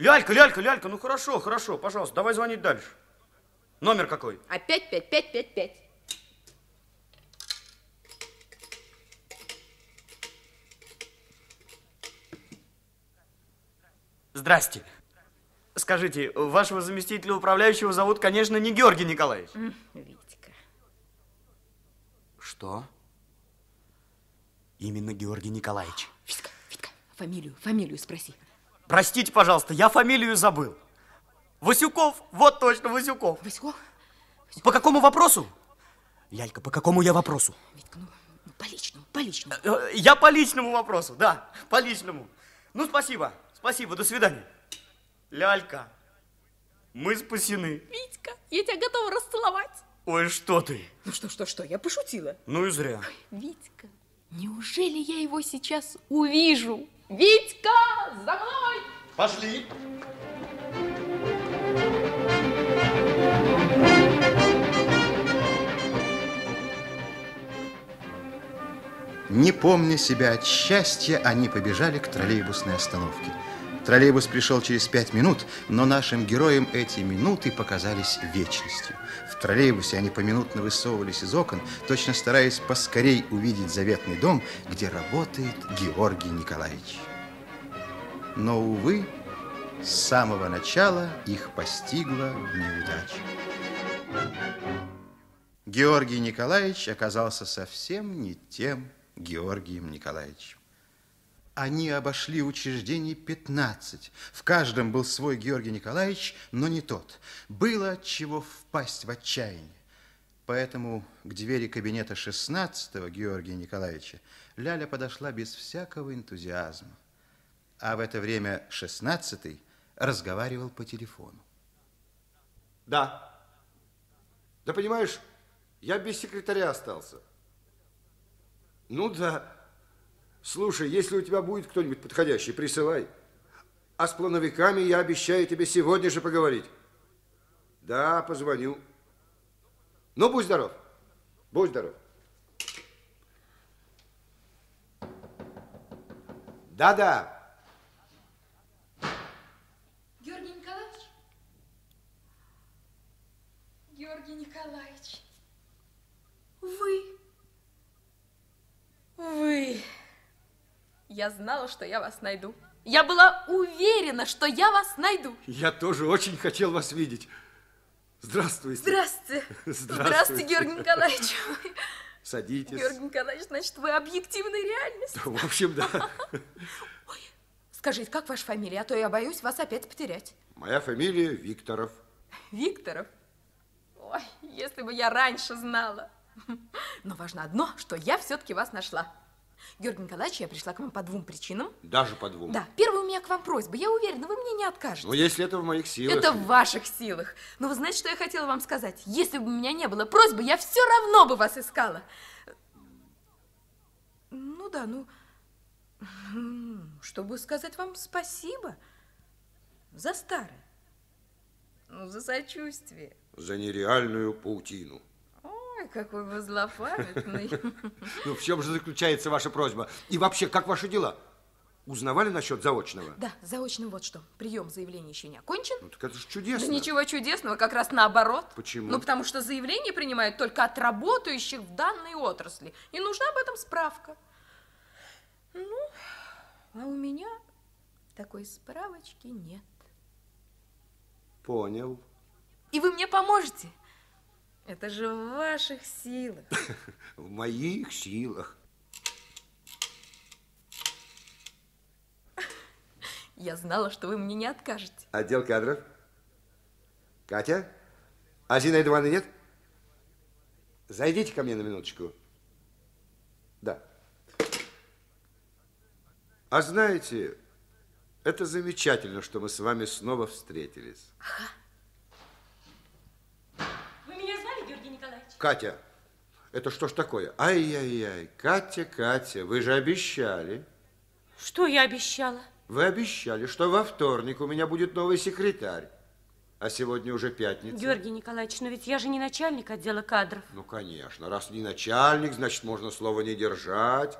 Лялька, Лялька, Лялька, ну хорошо, хорошо, пожалуйста, давай звонить дальше. Номер какой? Опять пять, пять, пять, пять. Здрасте. Скажите, вашего заместителя управляющего зовут, конечно, не Георгий Николаевич. Витька. Что? Именно Георгий Николаевич. Витька, Витька, фамилию, фамилию спроси. Простите, пожалуйста, я фамилию забыл. Васюков, вот точно, Васюков. Васько? По какому вопросу? Лялька, по какому я вопросу? Витька, ну, по личному, по личному. Э, Я по личному вопросу, да, по личному. Ну, спасибо, спасибо, до свидания. Лялька, мы спасены. Витька, я тебя готова расцеловать. Ой, что ты? Ну что, что, что, я пошутила. Ну и зря. Витька, неужели я его сейчас увижу? Витька, за мной! Пошли. Не помня себя от счастья, они побежали к троллейбусной остановке. Троллейбус пришел через пять минут, но нашим героям эти минуты показались вечностью. В троллейбусе они поминутно высовывались из окон, точно стараясь поскорей увидеть заветный дом, где работает Георгий Николаевич. Но, увы, с самого начала их постигла неудача. Георгий Николаевич оказался совсем не тем Георгием Николаевичем. Они обошли учреждений 15. В каждом был свой Георгий Николаевич, но не тот. Было от чего впасть в отчаяние. Поэтому к двери кабинета 16-го Георгия Николаевича Ляля подошла без всякого энтузиазма. А в это время 16-й разговаривал по телефону. Да. Да понимаешь, я без секретаря остался. Ну да. Слушай, если у тебя будет кто-нибудь подходящий, присылай. А с плановиками я обещаю тебе сегодня же поговорить. Да, позвоню. Ну, будь здоров. Будь здоров. Да-да. Георгий Николаевич? Георгий Николаевич, вы... Вы... Я знала, что я вас найду. Я была уверена, что я вас найду. Я тоже очень хотел вас видеть. Здравствуйте. Здравствуйте. Здравствуйте. Здравствуйте, Георгий Николаевич. Садитесь. Георгий Николаевич, значит, вы объективная реальность. В общем, да. Скажите, как ваша фамилия? А то я боюсь вас опять потерять. Моя фамилия Викторов. Викторов? Ой, если бы я раньше знала. Но важно одно, что я все-таки вас нашла. Георгий Николаевич, я пришла к вам по двум причинам. Даже по двум. Да, первая у меня к вам просьба. Я уверена, вы мне не откажете. Но если это в моих силах... Это в ваших силах. Но вы знаете, что я хотела вам сказать? Если бы у меня не было просьбы, я все равно бы вас искала. Ну да, ну, чтобы сказать вам спасибо за старое, ну, за сочувствие. За нереальную паутину. Ой, какой вы злопамятный. Ну, в чем же заключается ваша просьба? И вообще, как ваши дела? Узнавали насчет заочного? Да, заочно вот что. Прием заявления еще не окончен. Ну, так это же Да чудесно. ничего чудесного, как раз наоборот. Почему? Ну, потому что заявление принимают только от работающих в данной отрасли. И нужна об этом справка. Ну, а у меня такой справочки нет. Понял. И вы мне поможете? Это же в ваших силах. В моих силах. Я знала, что вы мне не откажете. Отдел кадров. Катя? А Зинаиды Ивановны нет? Зайдите ко мне на минуточку. Да. А знаете, это замечательно, что мы с вами снова встретились. Вы меня знали, Георгий Николаевич? Катя, это что ж такое? Ай-яй-яй, Катя, Катя, вы же обещали. Что я обещала? Вы обещали, что во вторник у меня будет новый секретарь. А сегодня уже пятница. Георгий Николаевич, но ведь я же не начальник отдела кадров. Ну, конечно. Раз не начальник, значит, можно слова не держать.